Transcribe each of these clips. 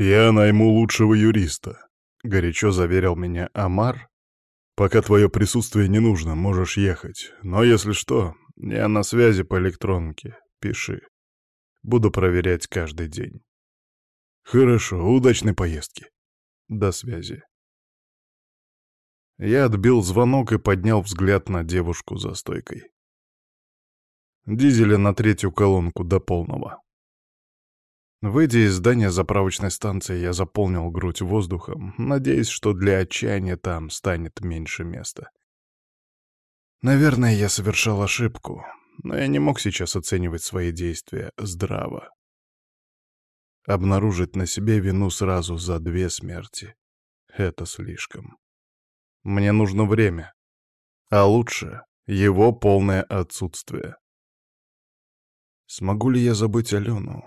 «Я найму лучшего юриста», — горячо заверил меня Амар. «Пока твое присутствие не нужно, можешь ехать. Но если что, я на связи по электронке. Пиши. Буду проверять каждый день». «Хорошо, удачной поездки». «До связи». Я отбил звонок и поднял взгляд на девушку за стойкой. Дизеля на третью колонку до полного. Выйдя из здания заправочной станции, я заполнил грудь воздухом, надеясь, что для отчаяния там станет меньше места. Наверное, я совершал ошибку, но я не мог сейчас оценивать свои действия здраво. Обнаружить на себе вину сразу за две смерти — это слишком. Мне нужно время, а лучше его полное отсутствие. Смогу ли я забыть Алену?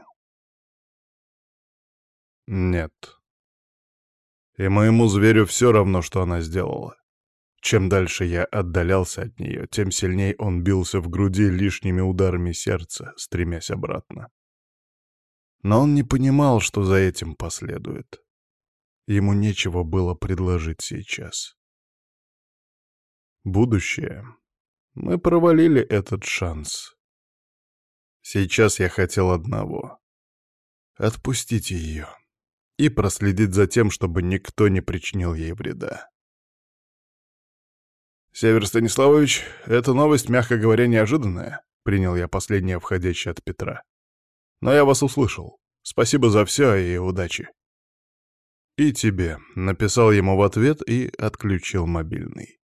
Нет. И моему зверю все равно, что она сделала. Чем дальше я отдалялся от нее, тем сильнее он бился в груди лишними ударами сердца, стремясь обратно. Но он не понимал, что за этим последует. Ему нечего было предложить сейчас. Будущее. Мы провалили этот шанс. Сейчас я хотел одного — отпустить ее и проследить за тем, чтобы никто не причинил ей вреда. «Север Станиславович, эта новость, мягко говоря, неожиданная», — принял я последнее входящее от Петра. «Но я вас услышал. Спасибо за все и удачи». «И тебе», — написал ему в ответ и отключил мобильный.